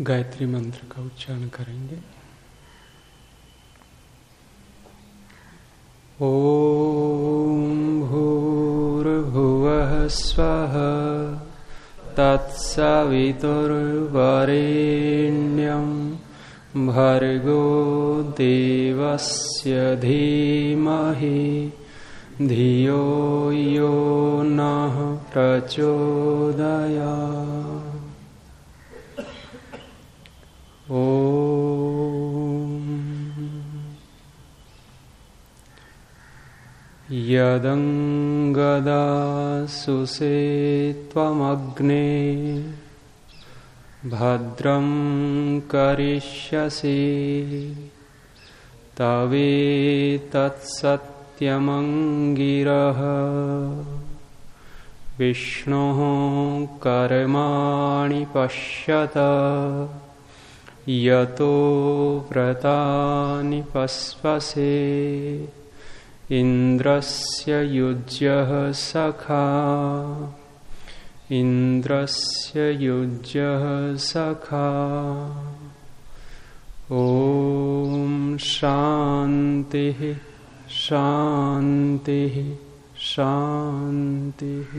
गायत्री मंत्र का उच्चारण करेंगे। ॐ भूर्भुव स्व तत्सवितुर्वरेण्यं भर्गो देवस्य धीमहि धियो यो नः प्रचोदया यदङ्गदासुषे त्वमग्ने। भद्रं करिष्यसि। तवेतत्सत्यमङ्गिरः। विष्णोः कर्माणि पश्यत। यतो व्रतानि पस्वसे। इन्द्रस्य युज्यः सखा। इन्द्रस्य युज्यः सखा। ॐ शान्तिः शान्तिः शान्तिः।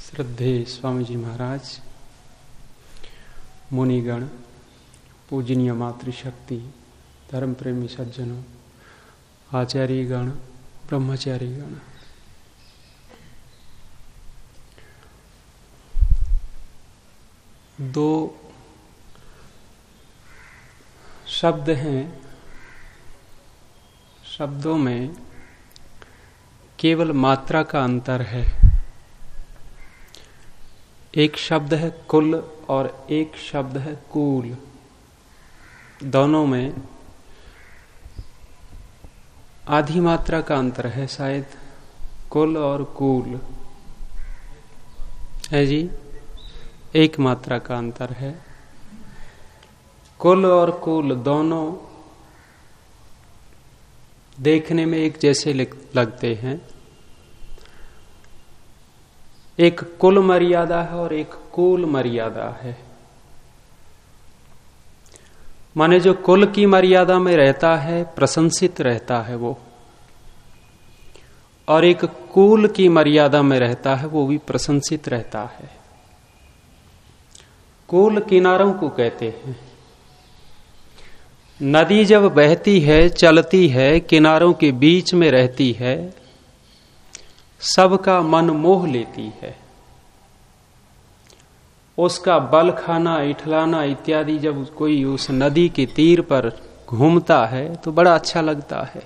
श्रद्धे स्वामी जी महाराज, मुनिगण पूजनीय मातृशक्ति धर्म प्रेमी सज्जनों आचार्य गण ब्रह्मचारी गण दो शब्द हैं। शब्दों में केवल मात्रा का अंतर है। एक शब्द है कुल और एक शब्द है कूल। दोनों में आधी मात्रा का अंतर है शायद, कुल और कूल। है जी? एक मात्रा का अंतर है। कुल और कुल दोनों देखने में एक जैसे लगते हैं। एक कुल मर्यादा है और एक कुल मर्यादा है। माने जो कुल की मर्यादा में रहता है, प्रशंसित रहता है वो। और एक कुल की मर्यादा में रहता है, वो भी प्रशंसित रहता है। कुल किनारों को कहते हैं। नदी जब बहती है, चलती है, किनारों के बीच में रहती है, सबका मन मोह लेती है। उसका बल खाना, इठलाना इत्यादि जब कोई उस नदी के तीर पर घूमता है तो बड़ा अच्छा लगता है।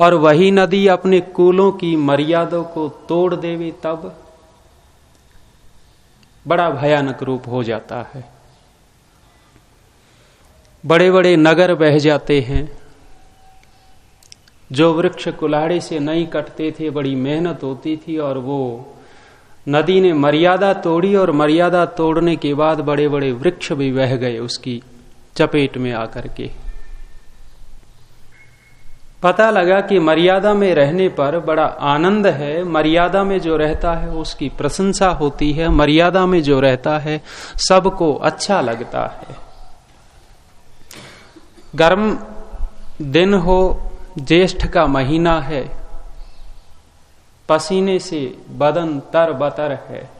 और वही नदी अपने कूलों की मर्यादों को तोड़ देवे, तब बड़ा भयानक रूप हो जाता है। बड़े बड़े नगर बह जाते हैं। जो वृक्ष कुल्हाड़े से नहीं कटते थे, बड़ी मेहनत होती थी और वो नदी ने मर्यादा तोड़ी और मर्यादा तोड़ने के बाद बड़े बड़े वृक्ष भी बह गए उसकी चपेट में आकर के। पता लगा कि मर्यादा में रहने पर बड़ा आनंद है। मर्यादा में जो रहता है, उसकी प्रशंसा होती है। मर्यादा में जो रहता है, सबको अच्छा लगता है। गर्म दिन हो, ज्येष्ठ का महीना है। पसीने से बदन तर बतर है।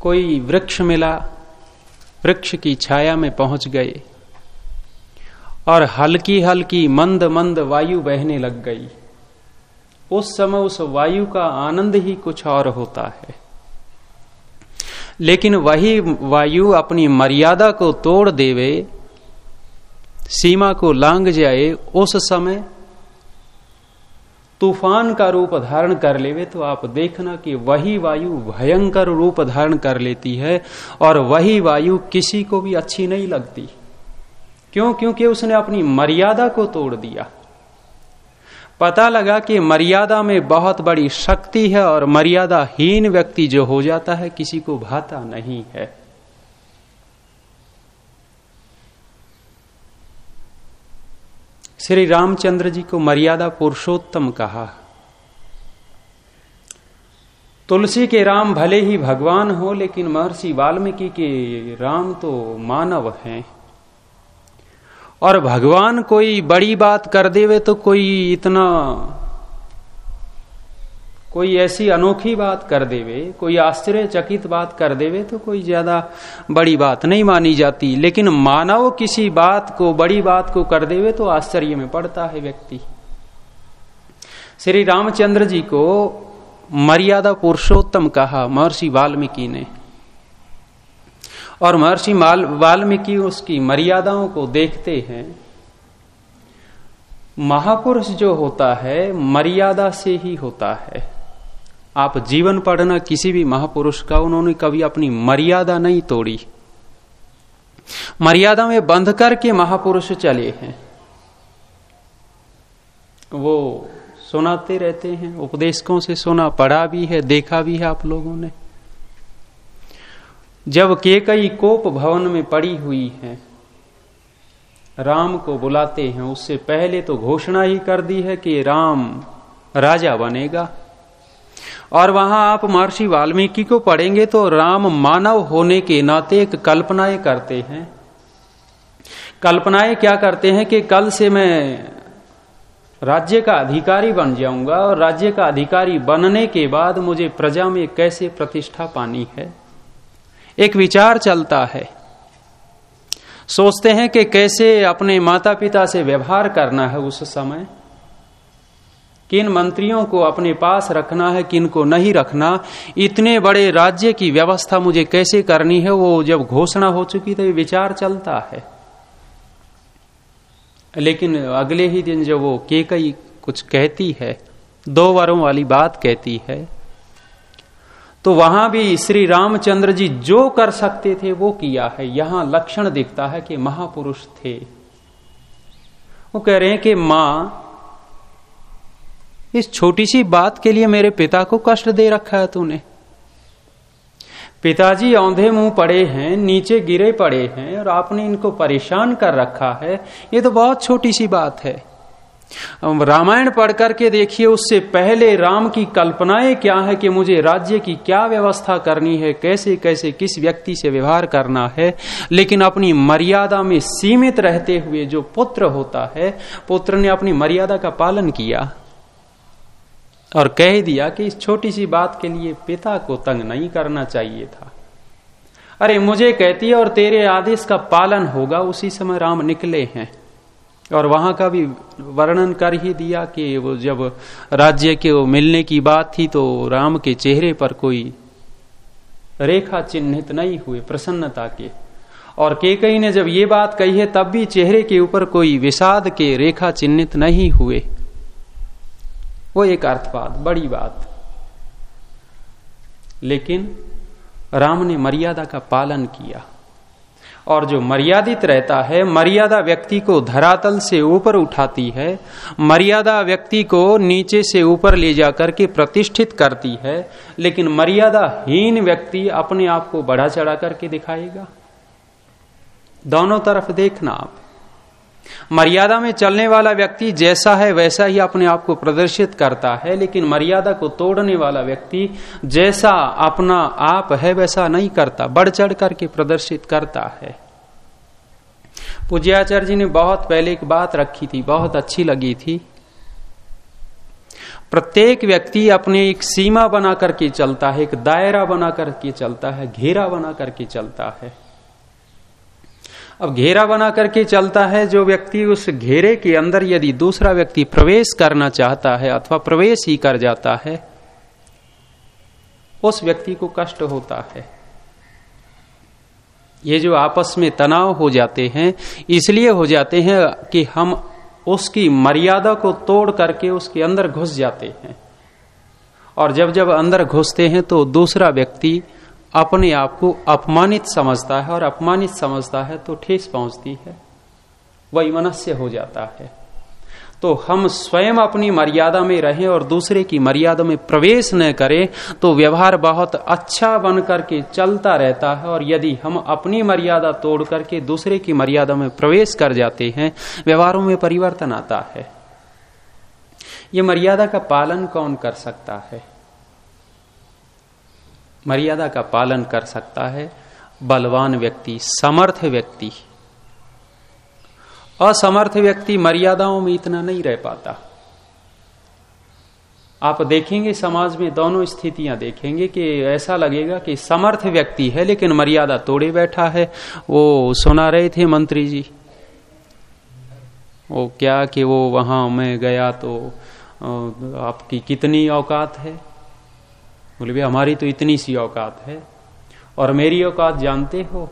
कोई वृक्ष मिला, वृक्ष की छाया में पहुँच गए और हल्की हल्की मंद मंद वायु बहने लग गई। उस समय उस वायु का आनंद ही कुछ और होता है। लेकिन वही वायु अपनी मर्यादा को तोड़ देवे, सीमा को लांग जाए, उस समय तूफ़ान का रूप धारण कर लेवे तो आप देखना कि वही वायु भयंकर रूप धारण कर लेती है और वही वायु किसी को भी अच्छी नहीं लगती। क्यों? क्योंकि उसने अपनी मर्यादा को तोड़ दिया। पता लगा कि मर्यादा में बहुत बड़ी शक्ति है और मर्यादाहीन व्यक्ति जो हो जाता है, किसी को भाता नहीं है। श्री रामचंद्र जी को मर्यादा पुरुषोत्तम कहा। तुलसी के राम भले ही भगवान हो, लेकिन महर्षि वाल्मीकि के राम तो मानव हैं। और भगवान कोई बड़ी बात कर देवे तो कोई इतना कोई ऐसी अनोखी बात कर देवे, कोई आश्चर्यचकित बात कर देवे तो कोई ज़्यादा बड़ी बात नहीं मानी जाती। लेकिन मानव किसी बात को, बड़ी बात को कर देवे तो आश्चर्य में पड़ता है व्यक्ति। श्री रामचंद्र जी को मर्यादा पुरुषोत्तम कहा महर्षि वाल्मीकि ने। और महर्षि वाल्मीकि उसकी मर्यादाओं को देखते हैं। महापुरुष जो होता है, मर्यादा से ही होता है। आप जीवन पढ़ना किसी भी महापुरुष का, उन्होंने कभी अपनी मर्यादा नहीं तोड़ी। मर्यादा में बंध करके महापुरुष चले हैं। वो सुनाते रहते हैं, उपदेशकों से सुना, पढ़ा भी है, देखा भी है आप लोगों ने। जब के कई कोप भवन में पड़ी हुई है, राम को बुलाते हैं, उससे पहले तो घोषणा ही कर दी है कि राम राजा बनेगा। और वहाँ आप महर्षि वाल्मीकि को पढ़ेंगे तो राम मानव होने के नाते कल्पनाएँ करते हैं। कल्पनाएँ क्या करते हैं कि कल से मैं राज्य का अधिकारी बन जाऊँगा और राज्य का अधिकारी बनने के बाद मुझे प्रजा में कैसे प्रतिष्ठा पानी है? एक विचार चलता है। सोचते हैं कि कैसे अपने माता पिता से व्यवहार करना है उस समय। किन मंत्रियों को अपने पास रखना है, किन को नहीं रखना, इतने बड़े राज्य की व्यवस्था मुझे कैसे करनी है, वो जब घोषणा हो चुकी तो विचार चलता है। लेकिन अगले ही दिन जब वो के कई कुछ कहती है, दो वरों वाली बात कहती है तो वहाँ भी श्री रामचंद्र जी जो कर सकते थे वो किया है। यहाँ लक्षण दिखता है कि महापुरुष थे। वो कह रहे हैं कि माँ इस छोटी सी बात के लिए मेरे पिता को कष्ट दे रखा है तूने। पिताजी औंधे मुँह पड़े हैं, नीचे गिरे पड़े हैं और आपने इनको परेशान कर रखा है। ये तो बहुत छोटी सी बात है। रामायण पढ़ करके देखिए, उससे पहले राम की कल्पनाएँ क्या है कि मुझे राज्य की क्या व्यवस्था करनी है, कैसे कैसे, किस व्यक्ति से व्यवहार करना है। लेकिन अपनी मर्यादा में सीमित रहते हुए जो पुत्र होता है, पुत्र ने अपनी मर्यादा का पालन किया। और कह दिया कि इस छोटी सी बात के लिए पिता को तंग नहीं करना चाहिए था। अरे, मुझे कहती है और तेरे आदेश का पालन होगा, उसी समय राम निकले हैं। और वहाँ का भी वर्णन कर ही दिया कि वो जब राज्य के वो मिलने की बात थी तो राम के चेहरे पर कोई रेखा चिन्हित नहीं हुए प्रसन्नता के। और केकई ने जब ये बात कही है, तब भी चेहरे के ऊपर कोई विषाद के रेखा चिन्हित नहीं हुए। वो एक अर्थवाद, बड़ी बात। लेकिन राम ने मर्यादा का पालन किया। और जो मर्यादित रहता है, मर्यादा व्यक्ति को धरातल से ऊपर उठाती है, मर्यादा व्यक्ति को नीचे से ऊपर ले जाकर के प्रतिष्ठित करती है, लेकिन मर्यादाहीन व्यक्ति अपने आप को बढ़ा चढ़ा करके दिखाएगा। दोनों तरफ़ देखना आप। मर्यादा में चलने वाला व्यक्ति जैसा है, वैसा ही अपने आप को प्रदर्शित करता है, लेकिन मर्यादा को तोड़ने वाला व्यक्ति जैसा अपना आप है, वैसा नहीं करता बढ़ चढ़ करके प्रदर्शित करता है। पूज्याचार्य जी ने बहुत पहले एक बात रखी थी, बहुत अच्छी लगी थी। प्रत्येक व्यक्ति अपने एक सीमा बना करके चलता है, एक दायरा बना करके चलता है, घेरा बना करके चलता है। अब घेरा बना करके चलता है, जो व्यक्ति उस घेरे के अंदर यदि दूसरा व्यक्ति प्रवेश करना चाहता है अथवा प्रवेश ही कर जाता है, उस व्यक्ति को कष्ट होता है। ये जो आपस में तनाव हो जाते हैं, इसलिए हो जाते हैं कि हम उसकी मर्यादा को तोड़ करके उसके अंदर घुस जाते हैं। और जब जब अंदर घुसते हैं तो दूसरा व्यक्ति अपने आप को अपमानित समझता है और अपमानित समझता है तो ठेस पहुँचती है। वही मनस्य हो जाता है। तो हम स्वयं अपनी मर्यादा में रहें और दूसरे की मर्यादा में प्रवेश न करें तो व्यवहार बहुत अच्छा बन करके चलता रहता है और यदि हम अपनी मर्यादा तोड़ करके दूसरे की मर्यादा में प्रवेश कर जाते हैं, व्यवहारों में परिवर्तन आता है। ये मर्यादा का पालन कौन कर सकता है? मर्यादा का पालन कर सकता है। बलवान व्यक्ति, समर्थ व्यक्ति। असमर्थ व्यक्ति मर्यादाओं में इतना नहीं रह पाता। आप देखेंगे समाज में, दोनों स्थितियाँ देखेंगे कि ऐसा लगेगा कि समर्थ व्यक्ति है, लेकिन मर्यादा तोड़े बैठा है। वो सुना रहे थे मंत्री जी, वो क्या कि वो वहाँ मैं गया तो आपकी कितनी औकात है? बोले भी हमारी तो इतनी सी औकात है। और मेरी औकात जानते हो?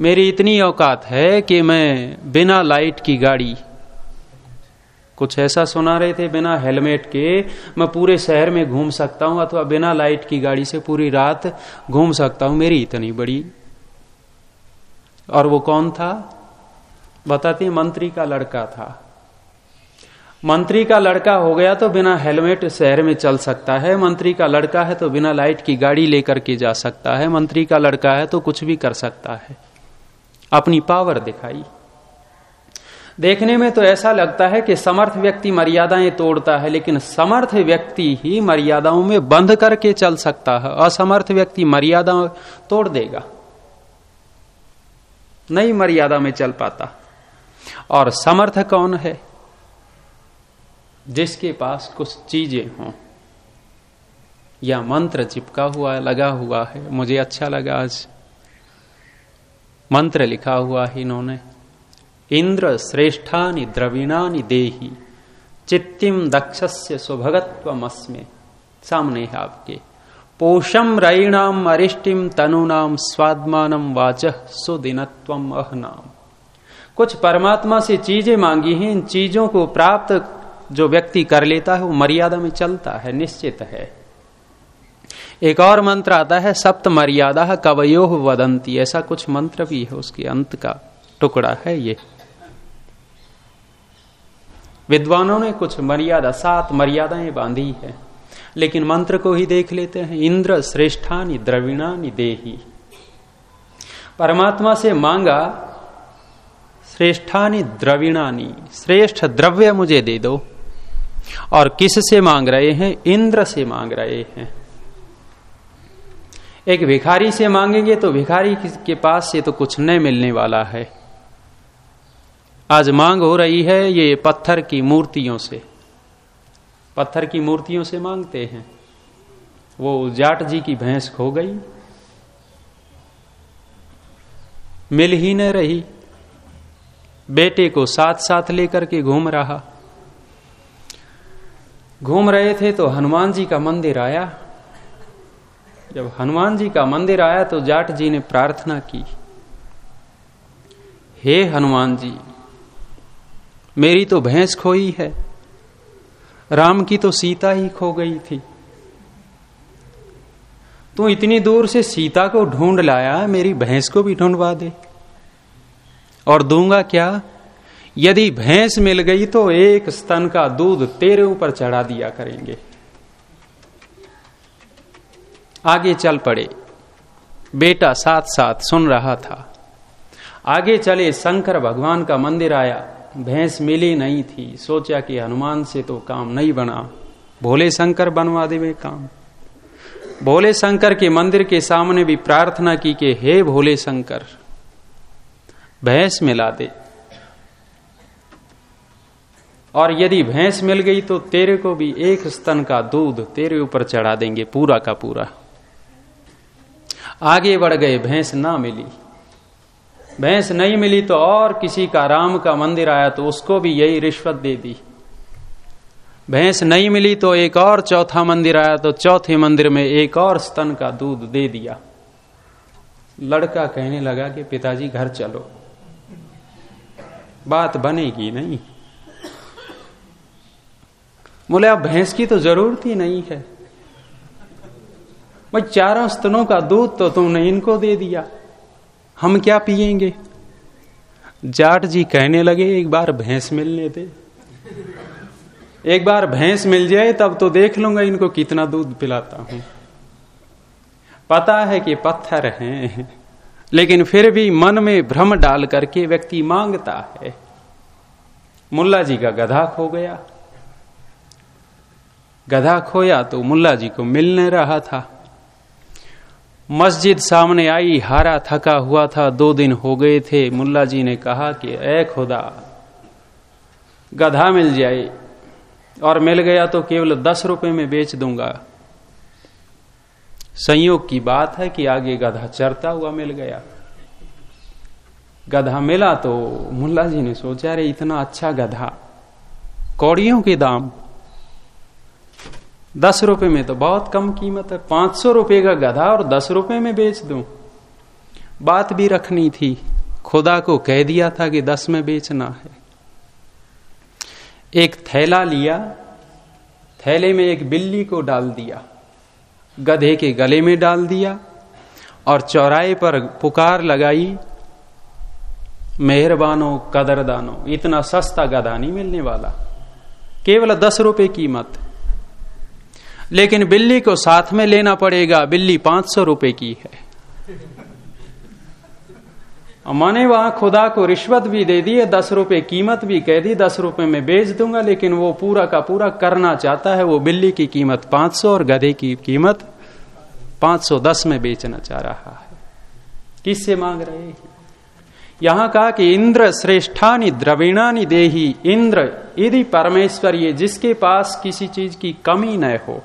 मेरी इतनी औकात है कि मैं बिना लाइट की गाड़ी कुछ ऐसा सुना रहे थे, बिना हेलमेट के, मैं पूरे शहर में घूम सकता हूँ अथवा बिना लाइट की गाड़ी से पूरी रात घूम सकता हूँ। मेरी इतनी बड़ी। और वो कौन था? बताते मंत्री का लड़का था। मंत्री का लड़का हो गया तो बिना हेलमेट शहर में चल सकता है। मंत्री का लड़का है तो बिना लाइट की गाड़ी लेकर के जा सकता है। मंत्री का लड़का है तो कुछ भी कर सकता है। अपनी पावर दिखाई। देखने में तो ऐसा लगता है कि समर्थ व्यक्ति मर्यादाएँ तोड़ता है, लेकिन समर्थ व्यक्ति ही मर्यादाओं में बंध करके चल सकता है। असमर्थ व्यक्ति मर्यादा तोड़ देगा। नई मर्यादा में चल पाता। और समर्थ कौन है? जिसके पास कुछ चीज़ें हों। या मंत्र चिपका हुआ, लगा हुआ है। मुझे अच्छा लगा आज। मंत्र लिखा हुआ है इन्होंने। इंद्र श्रेष्ठानि द्रविणानि देही। चित्तिम दक्षस्य स्वभगत्वमस्मे सामने है आपके। पोषम रईणाम अरिष्टिम तनुनाम स्वात्मानम वाच सुदिनत्वम अहनाम। कुछ परमात्मा से चीज़ें मांगी हैं। इन चीज़ों को प्राप्त जो व्यक्ति कर लेता है, वो मर्यादा में चलता है, निश्चित है। एक और मंत्र आता है, सप्त मर्यादा कवयो वदंती ऐसा कुछ मंत्र भी है, उसके अंत का टुकड़ा है ये। विद्वानों ने कुछ मर्यादा, सात मर्यादाएँ बांधी है, लेकिन मंत्र को ही देख लेते हैं, इंद्र श्रेष्ठानी द्रविणानी देही। परमात्मा से मांगा, श्रेष्ठानी द्रविणानी, श्रेष्ठ द्रव्य मुझे दे दो। और किस से मांग रहे हैं? इंद्र से मांग रहे हैं। एक भिखारी से मांगेंगे तो भिखारी के पास से तो कुछ नहीं मिलने वाला है। आज मांग हो रही है ये पत्थर की मूर्तियों से। पत्थर की मूर्तियों से मांगते हैं। वो जाट जी की भैंस खो गई। मिल ही न रही। बेटे को साथ साथ लेकर के घूम रहा। घूम रहे थे तो हनुमान जी का मंदिर आया। जब हनुमान जी का मंदिर आया तो जाट जी ने प्रार्थना की, हे हनुमान जी, मेरी तो भैंस खोई है, राम की तो सीता ही खो गई थी। तू इतनी दूर से सीता को ढूंढ लाया, मेरी भैंस को भी ढूंढवा दे। और दूँगा क्या? यदि भैंस मिल गई तो एक स्तन का दूध तेरे ऊपर चढ़ा दिया करेंगे। आगे चल पड़े। बेटा साथ साथ सुन रहा था। आगे चले शंकर भगवान का मंदिर आया। भैंस मिली नहीं थी। सोचा कि हनुमान से तो काम नहीं बना। भोले शंकर बनवा देवे काम। भोले शंकर के मंदिर के सामने भी प्रार्थना की कि, हे भोले शंकर, भैंस मिला दे। और यदि भैंस मिल गई तो तेरे को भी एक स्तन का दूध तेरे ऊपर चढ़ा देंगे पूरा का पूरा। आगे बढ़ गए, भैंस ना मिली। भैंस नहीं मिली तो और किसी का राम का मंदिर आया तो उसको भी यही रिश्वत दे दी। भैंस नहीं मिली तो एक और चौथा मंदिर आया तो चौथे मंदिर में एक और स्तन का दूध दे दिया। लड़का कहने लगा कि पिताजी, घर चलो। बात बनेगी नहीं। बोले अब भैंस की तो ज़रूरत ही नहीं है। भाई चारों स्तनों का दूध तो तुमने इनको दे दिया। हम क्या पिएँगे जाट जी कहने लगे, एक बार भैंस मिलने दे। एक बार भैंस मिल जाए, तब तो देख लूँगा इनको कितना दूध पिलाता हूँ। पता है कि पत्थर हैं, लेकिन फिर भी मन में भ्रम डाल करके व्यक्ति माँगता है। मुल्ला जी का गधा खो गया। गधा खोया तो मुल्ला जी को मिल नहीं रहा था। मस्जिद सामने आई, हारा थका हुआ था, दो दिन हो गए थे। मुल्ला जी ने कहा कि, ए खुदा, गधा मिल जाए और मिल गया तो केवल दस रुपए में बेच दूँगा। संयोग की बात है कि आगे गधा चरता हुआ मिल गया। गधा मिला तो मुल्ला जी ने सोचा रे इतना अच्छा गधा, कौड़ियों के दाम दस रुपए में तो बहुत कम कीमत है। पाँच सौ रुपए का गधा और दस रुपए में बेच दूँ। बात भी रखनी थी। खुदा को कह दिया था कि दस में बेचना है। एक थैला लिया, थैले में एक बिल्ली को डाल दिया, गधे के गले में डाल दिया और चौराहे पर पुकार लगाई, मेहरबानो, कदरदानो, इतना सस्ता गधा नहीं मिलने वाला। केवल दस रुपए कीमत। लेकिन बिल्ली को साथ में लेना पड़ेगा। बिल्ली पाँच सौ रुपए की है। मैंने वहाँ खुदा को रिश्वत भी दे दी है दस रुपए कीमत भी कह दी, दस रुपए में बेच दूँगा, लेकिन वो पूरा का पूरा करना चाहता है। वो बिल्ली की कीमत पाँच सौ और गधे की कीमत पाँच सौ दस में बेचना चाह रहा है। किससे मांग रहे हैं? यहाँ कहा कि इंद्र श्रेष्ठानी द्रविणानी देही। इंद्र, यदि परमेश्वर ये जिसके पास किसी चीज़ की कमी न हो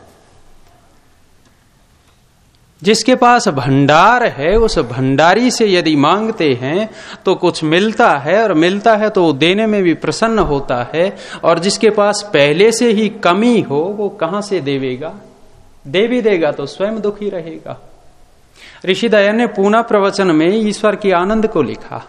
जिसके पास भंडार है, उस भंडारी से यदि मांगते हैं तो कुछ मिलता है और मिलता है तो वो देने में भी प्रसन्न होता है। और जिसके पास पहले से ही कमी हो, वो कहाँ से देवेगा? दे भी देगा तो स्वयं दुखी रहेगा। ऋषिदया ने पूना प्रवचन में ईश्वर की आनंद को लिखा।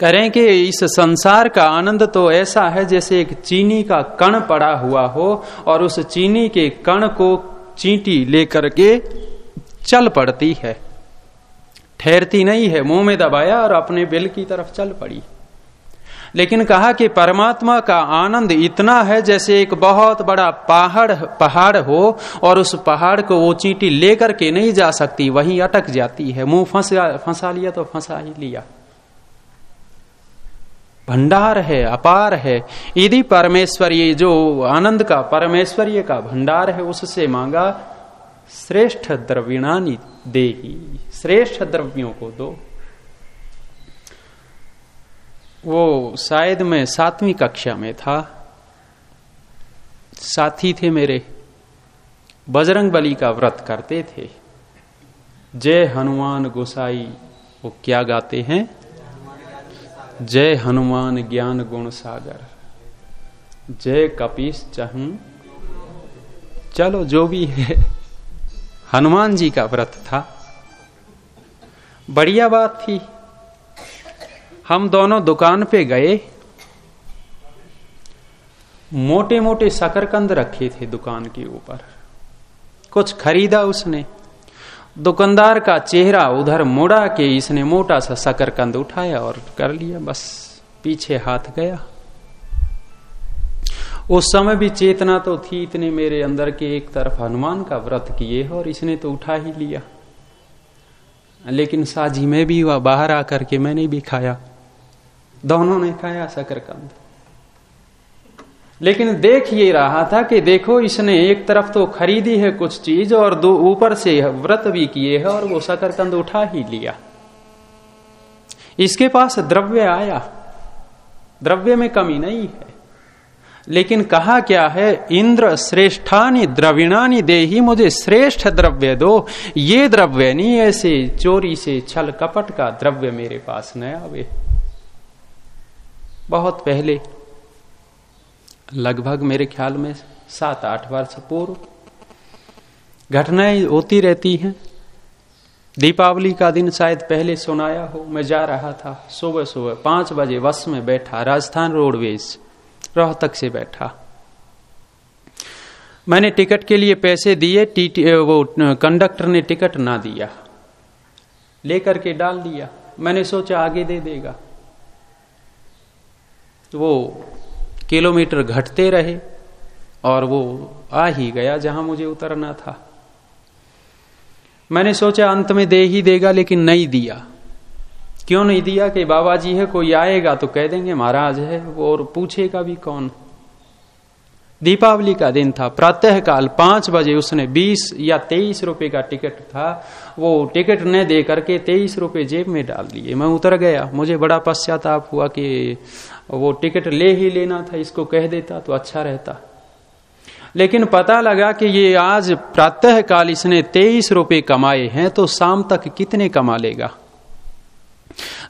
करें कि इस संसार का आनंद तो ऐसा है जैसे एक चीनी का कण पड़ा हुआ हो, और उस चीनी के कण को चींटी लेकर के चल पड़ती है। ठहरती नहीं है, मुँह में दबाया और अपने बिल की तरफ़ चल पड़ी। लेकिन कहा कि परमात्मा का आनंद इतना है जैसे एक बहुत बड़ा पहाड़ पहाड़ हो और उस पहाड़ को वो चींटी लेकर के नहीं जा सकती, वहीं अटक जाती है। मुँह फंसा फंसा लिया तो फंसा ही लिया। भंडार है, अपार है। यदि परमेश्वर ये जो आनंद का, परमेश्वर्य का भंडार है, उससे मांगा, श्रेष्ठ द्रविणानी दे श्रेष्ठ द्रव्यों को दो। वो शायद मैं सातवीं कक्षा में था। साथी थे मेरे। बजरंग बली का व्रत करते थे। जय हनुमान गोसाई, वो क्या गाते हैं? जय हनुमान ज्ञान गुण सागर। जय कपीश चाहू। चलो, जो भी है, हनुमान जी का व्रत था। बढ़िया बात थी। हम दोनों दुकान पे गए। मोटे मोटे शकरकंद रखे थे दुकान के ऊपर। कुछ खरीदा उसने। दुकानदार का चेहरा उधर मुड़ा के इसने मोटा सा शकरकंद उठाया और कर लिया, बस पीछे हाथ गया। उस समय भी चेतना तो थी इतने मेरे अंदर के एक तरफ़ हनुमान का व्रत किए और इसने तो उठा ही लिया। लेकिन साजी में भी हुआ, बाहर आकर के मैंने भी खाया। दोनों ने खाया शकरकंद। लेकिन देख ये रहा था कि देखो इसने एक तरफ़ तो खरीदी है कुछ चीज़ और दो ऊपर से व्रत भी किए है और वो शकरकंद उठा ही लिया। इसके पास द्रव्य आया। द्रव्य में कमी नहीं है। लेकिन कहा क्या है, इंद्र श्रेष्ठानी द्रविणानी दे ही मुझे श्रेष्ठ द्रव्य दो। ये द्रव्य नहीं, ऐसे चोरी से छल कपट का द्रव्य मेरे पास न आवे। बहुत पहले लगभग मेरे ख्याल में सात आठ वर्ष पूर्व घटनाएँ होती रहती हैं। दीपावली का दिन शायद पहले सुनाया हो, मैं जा रहा था, सुबह सुबह पाँच बजे बस में बैठा, राजस्थान रोडवेज़, रोहतक से बैठा। मैंने टिकट के लिए पैसे दिए वो कंडक्टर ने टिकट ना दिया। लेकर के डाल दिया। मैंने सोचा आगे दे देगा। वो किलोमीटर घटते रहे और वो आ ही गया जहाँ मुझे उतरना था। मैंने सोचा, अंत में दे ही देगा, लेकिन नहीं दिया। क्यों नहीं दिया कि बाबा जी है, कोई आएगा तो कह देंगे, महाराज है, वो और पूछेगा भी कौन? दीपावली का दिन था। प्रातः काल पाँच बजे उसने बीस या तेईस रुपए का टिकट था। वो टिकट न दे करके तेईस रुपए जेब में डाल दिए। मैं उतर गया। मुझे बड़ा पश्चाताप हुआ कि वो टिकट ले ही लेना था, इसको कह देता तो अच्छा रहता। लेकिन पता लगा कि ये आज प्रातः काल इसने तेईस रुपए कमाए हैं तो शाम तक कितने कमा लेगा?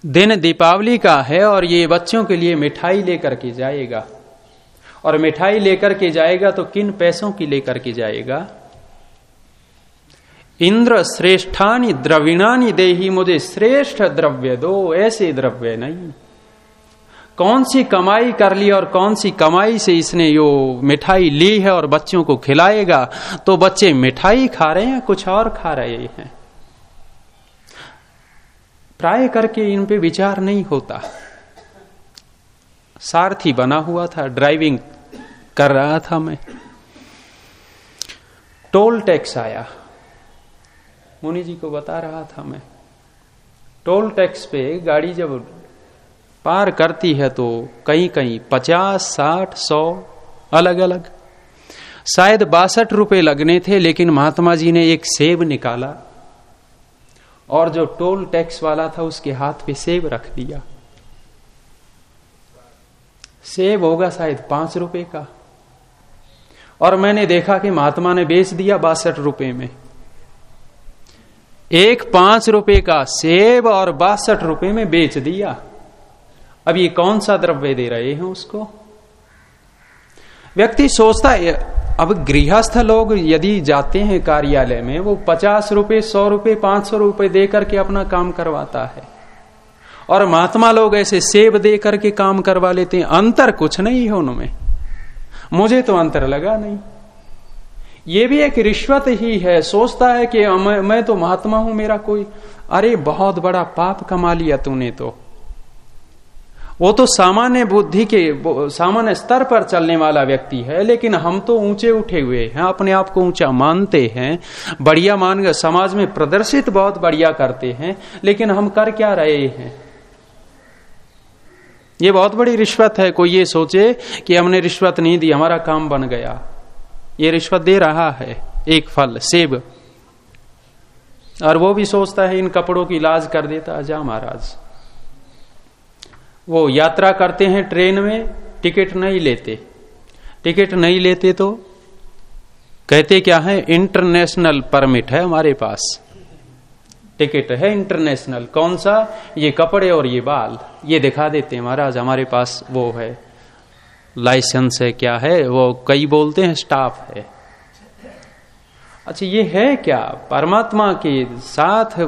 दिन दीपावली का है और ये बच्चों के लिए मिठाई लेकर के जाएगा। और मिठाई लेकर के जाएगा तो किन पैसों की लेकर के जाएगा? इंद्र श्रेष्ठानी द्रविणानी देही मुझे श्रेष्ठ द्रव्य दो, ऐसे द्रव्य नहीं। कौन सी कमाई कर ली और कौन सी कमाई से इसने यो मिठाई ली है और बच्चों को खिलाएगा? तो बच्चे मिठाई खा रहे हैं, कुछ और खा रहे हैं। प्राय करके इन पे विचार नहीं होता। सारथी बना हुआ था, ड्राइविंग कर रहा था मैं। टोल टैक्स आया। मुनि जी को बता रहा था मैं। टोल टैक्स पे गाड़ी जब पार करती है तो कहीं कहीं पचास, साठ, सौ अलग अलग शायद बासठ रुपए लगने थे, लेकिन महात्मा जी ने एक सेब निकाला और जो टोल टैक्स वाला था उसके हाथ पे सेब रख दिया। सेब होगा शायद पाँच रुपए का। और मैंने देखा कि महात्मा ने बेच दिया बासठ रुपए में। एक पाँच रुपए का सेब और बासठ रुपए में बेच दिया। अब ये कौन सा द्रव्य दे रहे हैं उसको? व्यक्ति सोचता है, अब गृहस्थ लोग यदि जाते हैं कार्यालय में, वो पचास रुपए, सौ रुपए, पाँच सौ रुपए दे करके अपना काम करवाता है। और महात्मा लोग ऐसे सेब दे करके काम करवा लेते हैं, अंतर कुछ नहीं है उनमें। मुझे तो अंतर लगा नहीं। ये भी एक रिश्वत ही है सोचता है कि मैं, मैं तो महात्मा हूँ मेरा कोई। अरे बहुत बड़ा पाप कमा लिया तूने तो। वो तो सामान्य बुद्धि के सामान्य स्तर पर चलने वाला व्यक्ति है लेकिन हम तो ऊँचे उठे हुए हैं अपने आप को ऊँचा मानते हैं बढ़िया मान समाज में प्रदर्शित बहुत बढ़िया करते हैं लेकिन हम कर क्या रहे हैं? ये बहुत बड़ी रिश्वत है। कोई ये सोचे कि हमने रिश्वत नहीं दी, हमारा काम बन गया। ये रिश्वत दे रहा है एक फल, सेब। और वो भी सोचता है, इन कपड़ों की इलाज कर देता, जा महाराज। वो यात्रा करते हैं ट्रेन में, टिकट नहीं लेते। टिकट नहीं लेते तो कहते क्या है, इंटरनेशनल परमिट है हमारे पास। टिकट है इंटरनेशनल, कौन सा? ये कपड़े और ये बाल। ये दिखा देते हैं महाराज, हमारे पास वो है। लाइसेंस है, क्या है? वो कई बोलते हैं, स्टाफ है। अच्छा ये है क्या? परमात्मा के साथ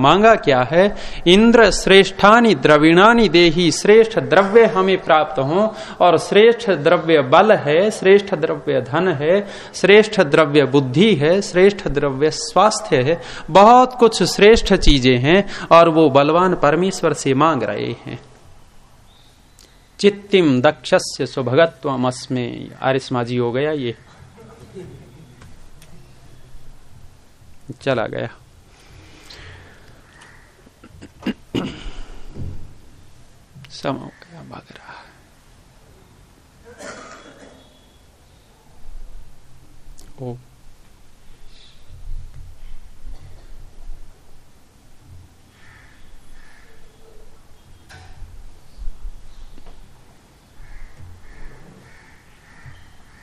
मांगा क्या है? इंद्र श्रेष्ठानी द्रविणानी देही श्रेष्ठ द्रव्य हमें प्राप्त हो, और श्रेष्ठ द्रव्य बल है, श्रेष्ठ द्रव्य धन है, श्रेष्ठ द्रव्य बुद्धि है, श्रेष्ठ द्रव्य स्वास्थ्य है, बहुत कुछ श्रेष्ठ चीज़ें हैं, और वो बलवान परमेश्वर से मांग रहे हैं। चित्तिम दक्षस्य सुभगत्व अस्मे आरिस्मा जी, हो गया ये। चला गया। सम हो गया भाग रहा ओ।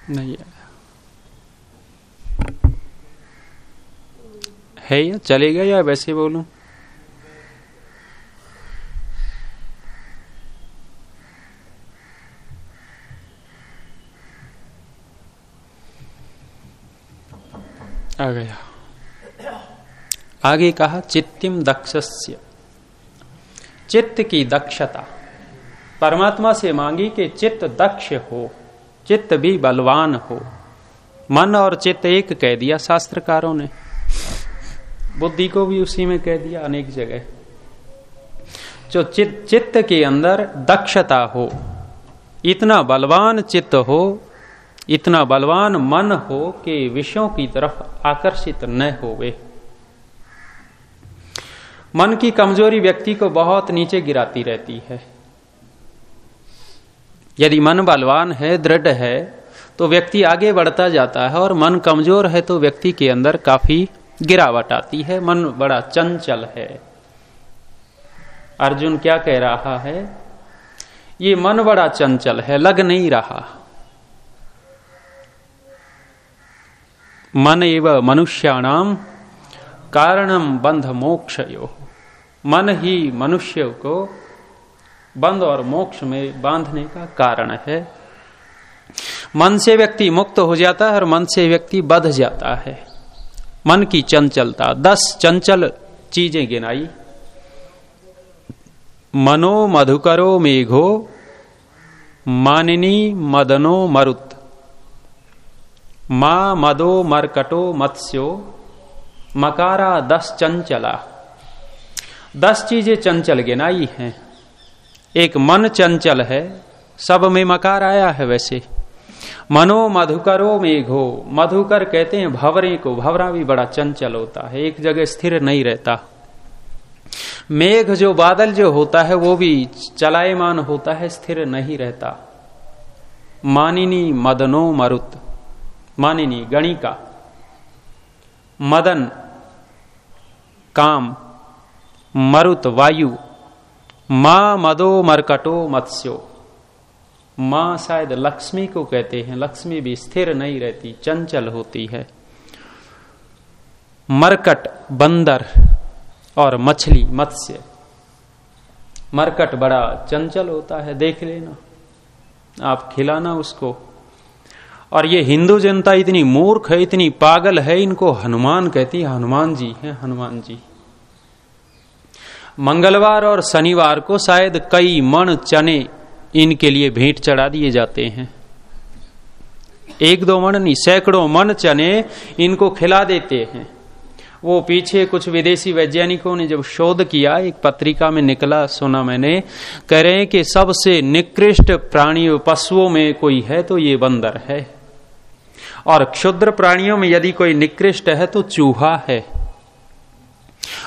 नहीं है। है या चलेगा या वैसे बोलूँ? आ गया। आगे कहा, चित्तिम दक्षस्य। चित्त की दक्षता। परमात्मा से मांगी कि चित्त दक्ष हो, चित्त भी बलवान हो। मन और चित्त एक कह दिया शास्त्रकारों ने। बुद्धि को भी उसी में कह दिया अनेक जगह। जो चित, चित्त के अंदर दक्षता हो, इतना बलवान चित्त हो, इतना बलवान मन हो कि विषयों की तरफ़ आकर्षित न होवे। मन की कमज़ोरी व्यक्ति को बहुत नीचे गिराती रहती है। यदि मन बलवान है, दृढ़ है तो व्यक्ति आगे बढ़ता जाता है और मन कमज़ोर है तो व्यक्ति के अंदर काफ़ी गिरावट आती है, मन बड़ा चंचल है। अर्जुन क्या कह रहा है? ये मन बड़ा चंचल है, लग नहीं रहा। मन एवं मनुष्याणाम कारणम बंध मोक्ष मन ही मनुष्य को बंध और मोक्ष में बांधने का कारण है। मन से व्यक्ति मुक्त हो जाता है और मन से व्यक्ति बध जाता है। मन की चंचलता। दस चंचल चीज़ें गिनाई। मनो मधुकरो मेघो, मानिनी मदनो मरुत। मा मदो मरकटो मत्स्यो, मकारा दस चंचला। दस चीज़ें चंचल गिनाई हैं। एक मन चंचल है, सब में मकार आया है वैसे। मनो मधुकरो मेघो। मधुकर कहते हैं, भवरे को। भवरा भी बड़ा चंचल होता है। एक जगह स्थिर नहीं रहता। मेघ जो, बादल जो होता है, वो भी चलायमान होता है, स्थिर नहीं रहता। मानिनी मदनो मरुत। मानिनी, गणिका। मदन, काम। मरुत, वायु। माँ मदो मरकटो मत्स्यो। माँ शायद लक्ष्मी को कहते हैं। लक्ष्मी भी स्थिर नहीं रहती, चंचल होती है। मरकट, बंदर और मछली, मत्स्य। मरकट बड़ा चंचल होता है, देख लेना। आप खिलाना उसको। और ये हिंदू जनता इतनी मूर्ख है, इतनी पागल है, इनको हनुमान कहती है, हनुमान जी हैं, हनुमान जी। मंगलवार और शनिवार को शायद कई मण चने इनके लिए भेंट चढ़ा दिए जाते हैं। एक दो मन नहीं, सैकड़ों मन चने इनको खिला देते हैं। वो पीछे कुछ विदेशी वैज्ञानिकों ने जब शोध किया, एक पत्रिका में निकला, सुना मैंने, कह रहे हैं कि सबसे निकृष्ट प्राणी पशुओं में कोई है तो ये बंदर है। और क्षुद्र प्राणियों में यदि कोई निकृष्ट है तो चूहा है।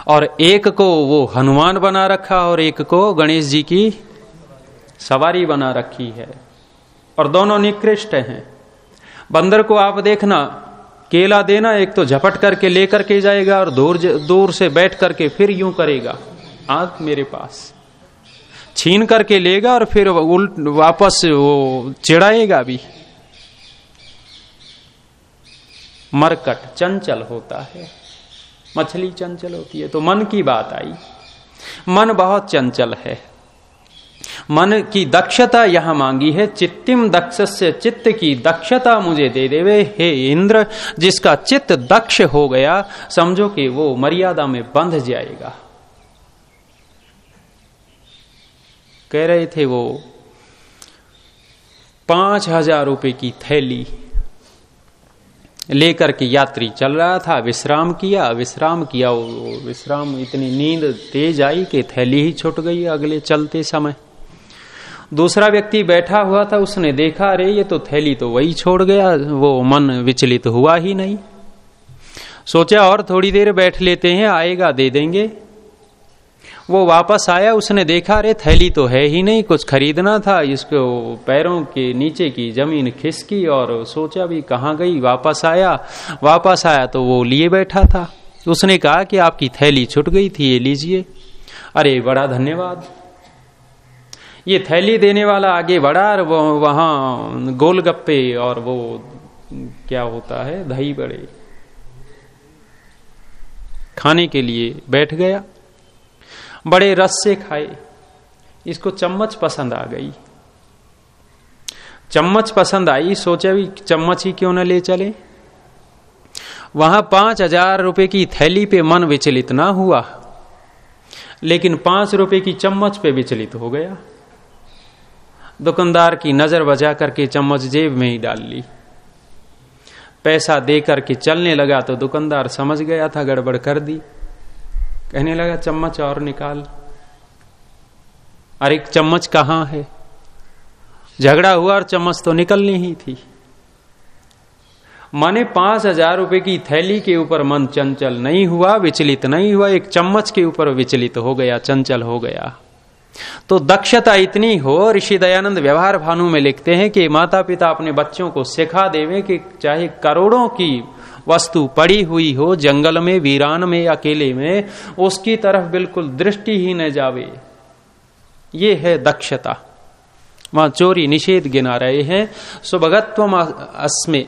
और एक को वो हनुमान बना रखा और एक को गणेश जी की सवारी बना रखी है और दोनों निकृष्ट हैं। बंदर को आप देखना, केला देना एक तो झपट करके लेकर के जाएगा और दूर दूर से बैठ करके फिर यूँ करेगा आँख मेरे पास। छीन करके लेगा और फिर उल्ट, वापस वो चिड़ाएगा भी। मरकट चंचल होता है। मछली चंचल होती है तो मन की बात आई। मन बहुत चंचल है। मन की दक्षता यहाँ मांगी है, चित्तिम दक्ष चित्त की दक्षता मुझे दे देवे, हे इंद्र, जिसका चित्त दक्ष हो गया, समझो कि वो मर्यादा में बंध जाएगा। कह रहे थे वो, पाँच हज़ार रुपए की थैली लेकर के यात्री चल रहा था, विश्राम किया विश्राम किया, वो विश्राम, इतनी नींद तेज आई कि थैली ही छुट गई अगले चलते समय। दूसरा व्यक्ति बैठा हुआ था, उसने देखा, अरे, ये तो थैली तो वही छोड़ गया, वो मन विचलित हुआ ही नहीं। सोचा, और थोड़ी देर बैठ लेते हैं, आएगा, दे देंगे। वो वापस आया, उसने देखा, अरे, थैली तो है ही नहीं, कुछ खरीदना था, इसको पैरों के नीचे की ज़मीन खिसकी और सोचा भी कहाँ गई, वापस आया। वापस आया तो वो लिए बैठा था। उसने कहा कि आपकी थैली छुट गई थी, ये लीजिए। अरे, बड़ा धन्यवाद। ये थैली देने वाला आगे बढ़ा और वहाँ गोलगप्पे और वो क्या होता है, दही बड़े। खाने के लिए बैठ गया। बड़े रस से खाए। इसको चम्मच पसंद आ गई। चम्मच पसंद आई, सोचा भी चम्मच ही क्यों न ले चले। वहाँ पाँच हज़ार रुपए की थैली पे मन विचलित ना हुआ, लेकिन पाँच रुपए की चम्मच पे विचलित हो गया। दुकानदार की नज़र बजा करके चम्मच जेब में ही डाल ली। पैसा दे करके चलने लगा तो दुकानदार समझ गया था, गड़बड़ कर दी। कहने लगा, चम्मच और निकाल। अरे, चम्मच कहाँ है? झगड़ा हुआ और चम्मच तो निकलनी ही थी। माने पाँच हज़ार रुपए की थैली के ऊपर मन चंचल नहीं हुआ, विचलित नहीं हुआ, एक चम्मच के ऊपर विचलित हो गया, चंचल हो गया। तो दक्षता इतनी हो, ऋषि दयानंद व्यवहार भानु में लिखते हैं कि माता पिता अपने बच्चों को सिखा देवे कि चाहे करोड़ों की वस्तु पड़ी हुई हो, जंगल में, वीरान में, अकेले में, उसकी तरफ़ बिल्कुल दृष्टि ही न जावे। ये है दक्षता। वहाँ चोरी निषेध गिना रहे हैं। सुभगत्व अस्मे।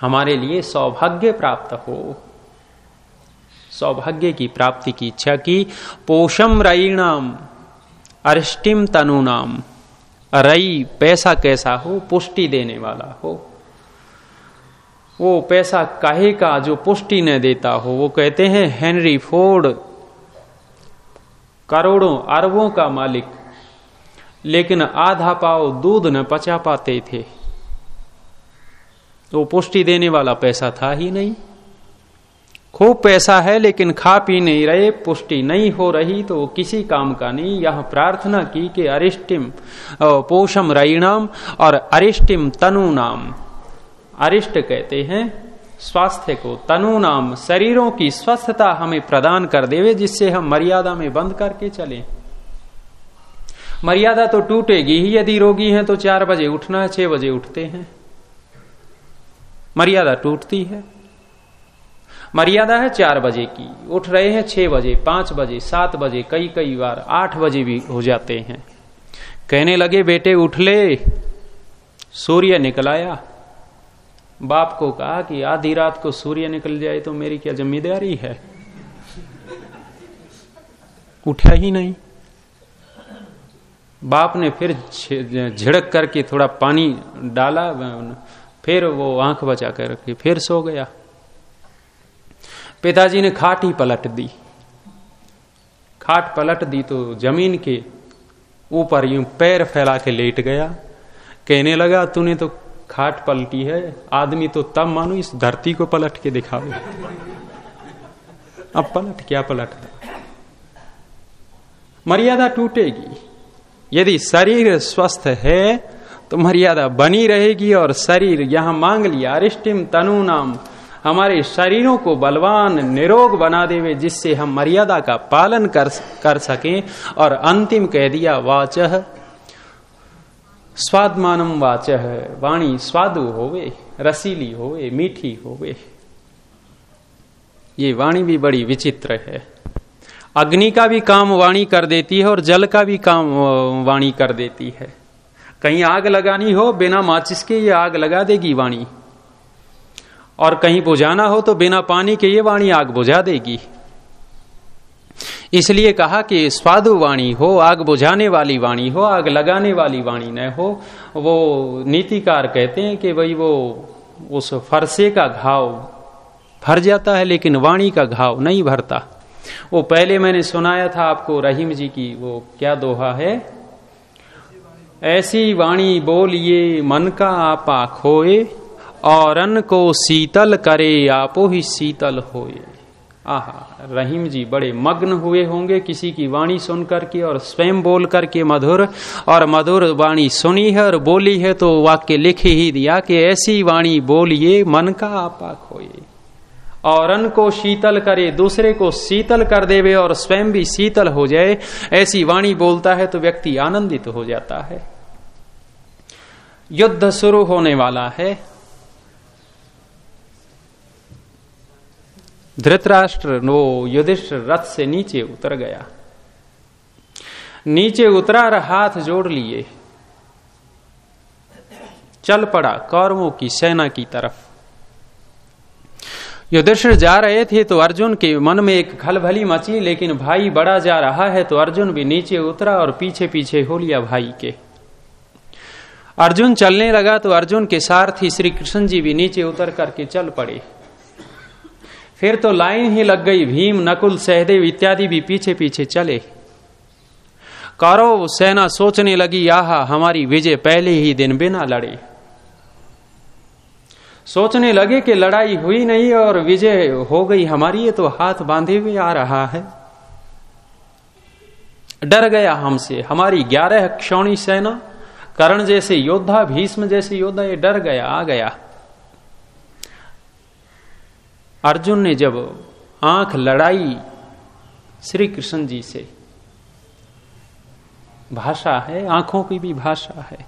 हमारे लिए सौभाग्य प्राप्त हो। सौभाग्य की प्राप्ति की इच्छा की। पोषम रईणाम अरिष्टिम तनु नाम रई पैसा कैसा हो, पुष्टि देने वाला हो। वो पैसा काहे का जो पुष्टि न देता हो, वो कहते हैं हेनरी फोर्ड, करोड़ों अरबों का मालिक, लेकिन आधा पाव दूध न पचा पाते थे। तो पुष्टि देने वाला पैसा था ही नहीं। खूब पैसा है, लेकिन खा पी नहीं रहे, पुष्टि नहीं हो रही तो वो किसी काम का नहीं। यह प्रार्थना की कि अरिष्टिम पोषम रईणाम और अरिष्टिम तनु नाम अरिष्ट कहते हैं, स्वास्थ्य को तनु नाम शरीरों की स्वस्थता हमें प्रदान कर देवे, जिससे हम मर्यादा में बंद करके चले। मर्यादा तो टूटेगी ही, यदि रोगी हैं तो चार बजे उठना छह बजे उठते हैं। मर्यादा टूटती है। मर्यादा है चार बजे की। उठ रहे हैं छह बजे, पाँच बजे, सात बजे, कई कई बार आठ बजे भी हो जाते हैं। कहने लगे, बेटे, उठ ले। सूर्य निकलाया बाप को कहा कि, आधी रात को सूर्य निकल जाए तो मेरी क्या ज़िम्मेदारी है? उठा ही नहीं। बाप ने फिर झिड़क करके थोड़ा पानी डाला, फिर वो आँख बचा कर रखी फिर सो गया। पिताजी ने खाट ही पलट दी। खाट पलट दी तो ज़मीन के ऊपर यूँ पैर फैला के लेट गया। कहने लगा, तूने तो खाट पलटी है, आदमी तो तब मानो इस धरती को पलट के दिखावे। अब पलट क्या पलटता मर्यादा टूटेगी। यदि शरीर स्वस्थ है तो मर्यादा बनी रहेगी और शरीर यहाँ मांग लिया अरिष्टिम तनु नाम हमारे शरीरों को बलवान, निरोग बना देवे, जिससे हम मर्यादा का पालन कर कर सकें। और अंतिम कह दिया, वाच। स्वादमानम वाच। वाणी स्वादु होवे, रसीली होवे, मीठी होवे। ये वाणी भी बड़ी विचित्र है। अग्नि का भी काम वाणी कर देती है और जल का भी काम वाणी कर देती है। कहीं आग लगानी हो, बिना माचिस के ये आग लगा देगी वाणी। और कहीं बुझाना हो तो बिना पानी के ये वाणी आग बुझा देगी। इसलिए कहा कि स्वादु वाणी हो, आग बुझाने वाली वाणी हो, आग लगाने वाली वाणी न हो, वो नीतिकार कहते हैं कि भाई वो उस फरसे का घाव भर जाता है, लेकिन वाणी का घाव नहीं भरता। वो पहले मैंने सुनाया था आपको, रहीम जी की वो क्या दोहा है? ऐसी वाणी बोलिए, मन का आपा खोए और अन्न को शीतल करे, आपो ही शीतल होए। आहा, रहीम जी बड़े मग्न हुए होंगे किसी की वाणी सुन करके और स्वयं बोल करके मधुर, और मधुर वाणी सुनी है और बोली है तो वाक्य लिख ही दिया कि ऐसी वाणी बोलिए, मन का आपा खोए। और अन्न को शीतल करे, दूसरे को शीतल कर देवे और स्वयं भी शीतल हो जाए, ऐसी वाणी बोलता है तो व्यक्ति आनंदित हो जाता है। युद्ध शुरू होने वाला है। धृतराष्ट्र वो युधिष्ठ रथ से नीचे उतर गया। नीचे उतरा और हाथ जोड़ लिए। चल पड़ा कौरवों की सेना की तरफ़। युधिष्ठिर जा रहे थे तो अर्जुन के मन में एक खलभली मची, लेकिन भाई बड़ा जा रहा है तो अर्जुन भी नीचे उतरा और पीछे पीछे हो लिया भाई के। अर्जुन चलने लगा तो अर्जुन के सारथी श्री कृष्ण जी भी नीचे उतर करके चल पड़े। फिर तो लाइन ही लग गई, भीम, नकुल, सहदेव इत्यादि भी पीछे पीछे चले। कौरव सेना सोचने लगी, आह, हमारी विजय पहले ही दिन बिना लड़े। सोचने लगे कि लड़ाई हुई नहीं और विजय हो गई हमारी, ये तो हाथ बांधे हुए आ रहा है। डर गया हमसे, हमारी ग्यारह क्षौणी सेना, कर्ण जैसे योद्धा, भीष्म जैसे योद्धा, ये डर गया, आ गया। अर्जुन ने जब आँख लड़ाई श्री कृष्ण जी से, भाषा है, आँखों की भी भाषा है।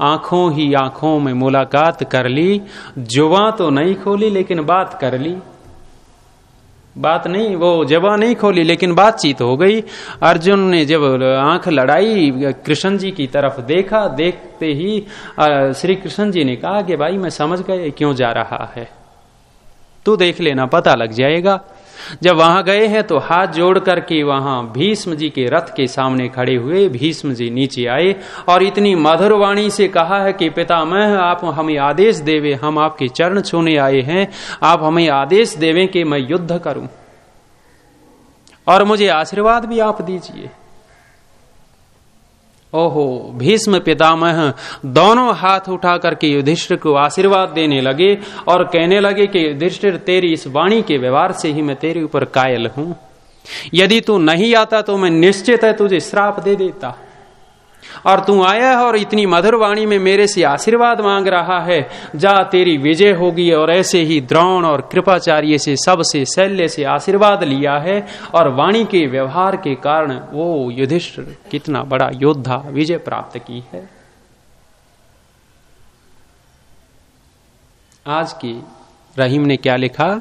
आँखों ही आँखों में मुलाकात कर ली, जुबा तो नहीं खोली लेकिन बात कर ली। बात नहीं, वो जबा नहीं खोली लेकिन बातचीत हो गई। अर्जुन ने जब आँख लड़ाई कृष्ण जी की तरफ़ देखा, देखते ही श्री कृष्ण जी ने कहा कि भाई मैं समझ गए, क्यों जा रहा है? तू देख लेना, पता लग जाएगा। जब वहाँ गए हैं तो हाथ जोड़ करके वहाँ भीष्म जी के रथ के सामने खड़े हुए, भीष्म जी नीचे आए और इतनी मधुर वाणी से कहा है कि पिता मैं आप हमें आदेश देवे, हम आपके चरण छूने आए हैं। आप हमें आदेश देवे कि मैं युद्ध करूँ। और मुझे आशीर्वाद भी आप दीजिए। ओहो, भीष्म पितामह दोनों हाथ उठा करके युधिष्ठिर को आशीर्वाद देने लगे और कहने लगे कि युधिष्ठिर, तेरी इस वाणी के व्यवहार से ही मैं तेरे ऊपर कायल हूँ। यदि तू नहीं आता तो मैं निश्चित है तुझे श्राप दे देता। और तू आया है और इतनी मधुर वाणी में मेरे से आशीर्वाद मांग रहा है। जा, तेरी विजय होगी और ऐसे ही द्रोण और कृपाचार्य से, सबसे शैल्य से आशीर्वाद लिया है और वाणी के व्यवहार के कारण वो युधिष्ठिर कितना बड़ा योद्धा विजय प्राप्त की है। आज की रहीम ने क्या लिखा?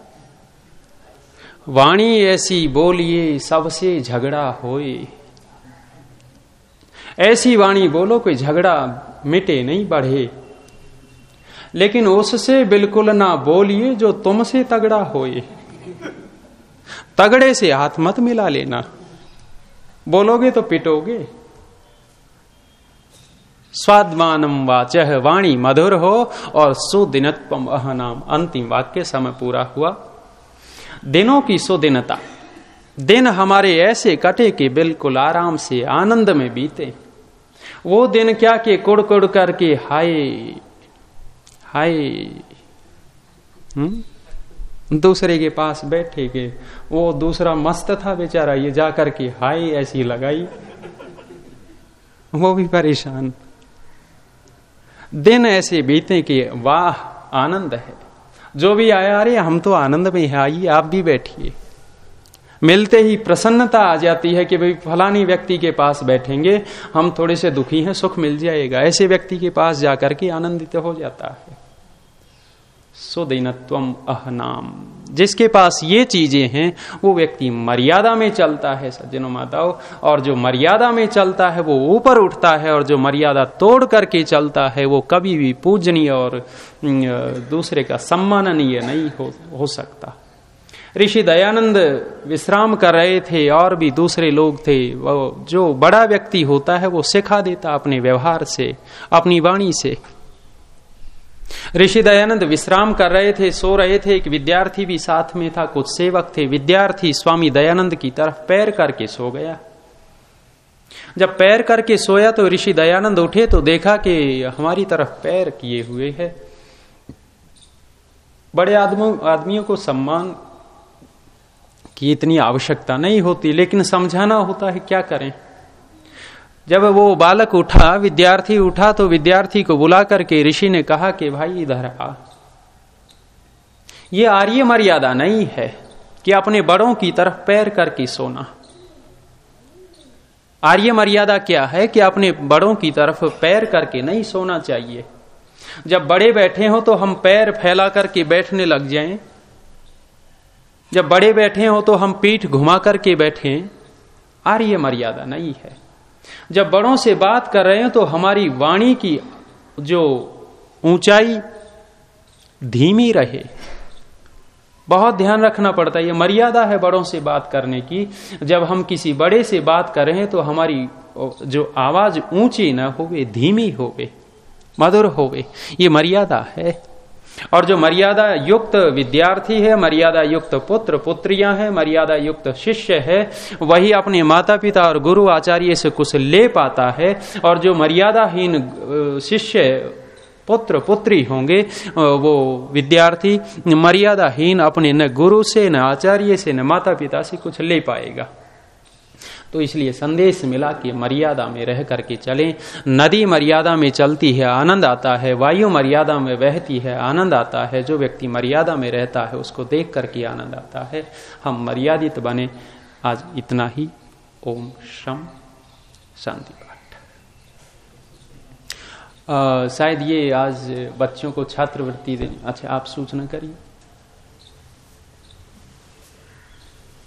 वाणी ऐसी बोलिए, सबसे झगड़ा होए। ऐसी वाणी बोलो, कोई झगड़ा मिटे नहीं बढ़े। लेकिन उससे बिल्कुल ना बोलिए जो तुमसे तगड़ा होए। तगड़े से हाथ मत मिला लेना। बोलोगे तो पिटोगे। स्वादमानम वाचह वाणी मधुर हो और सुदिनत्वम अह नाम अंतिम वाक्य समय पूरा हुआ। दिनों की सुदिनता। दिन हमारे ऐसे कटे कि बिल्कुल आराम से आनंद में बीते। वो दिन क्या कि कुड़ कुड़ करके, हाय हाय। हम्म? दूसरे के पास बैठे के, वो दूसरा मस्त था बेचारा, ये जा करके, हाय, ऐसी लगाई। वो भी परेशान। दिन ऐसे बीते कि, वाह, आनंद है। जो भी आया, अरे, हम तो आनंद में है, आइए, आप भी बैठिए। मिलते ही प्रसन्नता आ जाती है कि भाई फलानी व्यक्ति के पास बैठेंगे हम थोड़े से दुखी हैं सुख मिल जाएगा। ऐसे व्यक्ति के पास जाकर के आनंदित हो जाता है। सुदिनत्वम अहनाम। जिसके पास ये चीज़ें हैं वो व्यक्ति मर्यादा में चलता है सज्जनों माताओं। और जो मर्यादा में चलता है वो ऊपर उठता है और जो मर्यादा तोड़ करके चलता है वो कभी भी पूजनीय और दूसरे का सम्माननीय नहीं हो, हो सकता। ऋषि दयानंद विश्राम कर रहे थे, और भी दूसरे लोग थे। वो जो बड़ा व्यक्ति होता है, वो सिखा देता अपने व्यवहार से, अपनी वाणी से। ऋषि दयानंद विश्राम कर रहे थे, सो रहे थे। एक विद्यार्थी भी साथ में था, कुछ सेवक थे। विद्यार्थी स्वामी दयानंद की तरफ़ पैर करके सो गया। जब पैर करके सोया तो ऋषि दयानंद उठे तो देखा कि हमारी तरफ़ पैर किए हुए है। बड़े आदमियों को सम्मान कि इतनी आवश्यकता नहीं होती, लेकिन समझाना होता है, क्या करें? जब वो बालक उठा, विद्यार्थी उठा तो विद्यार्थी को बुला करके ऋषि ने कहा कि, भाई, इधर आ। ये आर्य मर्यादा नहीं है कि अपने बड़ों की तरफ़ पैर करके सोना। आर्य मर्यादा क्या है कि अपने बड़ों की तरफ़ पैर करके नहीं सोना चाहिए? जब बड़े बैठे हो तो हम पैर फैला करके बैठने लग जाएँ। जब बड़े बैठे हो तो हम पीठ घुमा करके बैठे आर्य मर्यादा नहीं है। जब बड़ों से बात कर रहे हैं तो हमारी वाणी की जो ऊंचाई धीमी रहे। बहुत ध्यान रखना पड़ता है, ये मर्यादा है बड़ों से बात करने की। जब हम किसी बड़े से बात कर रहे हैं तो हमारी जो आवाज़ ऊँची न होवे, धीमी होवे, मधुर होवे, ये मर्यादा है। और जो मर्यादा युक्त विद्यार्थी है, मर्यादा युक्त पुत्र, पुत्रियाँ हैं, मर्यादा युक्त शिष्य है, वही अपने माता पिता और गुरु आचार्य से कुछ ले पाता है और जो मर्यादाहीन शिष्य, पुत्र, पुत्री होंगे वो विद्यार्थी मर्यादाहीन अपने न गुरु से, न आचार्य से, न माता पिता से कुछ ले पाएगा। तो इसलिए संदेश मिला कि मर्यादा में रह करके चलें। नदी मर्यादा में चलती है, आनंद आता है। वायु मर्यादा में बहती है, आनंद आता है। जो व्यक्ति मर्यादा में रहता है, उसको देख करके आनंद आता है। हम मर्यादित बने। आज इतना ही। ओम शम शांति पाठ। शायद ये आज बच्चों को छात्रवृत्ति देने अच्छा आप सूचना करिए।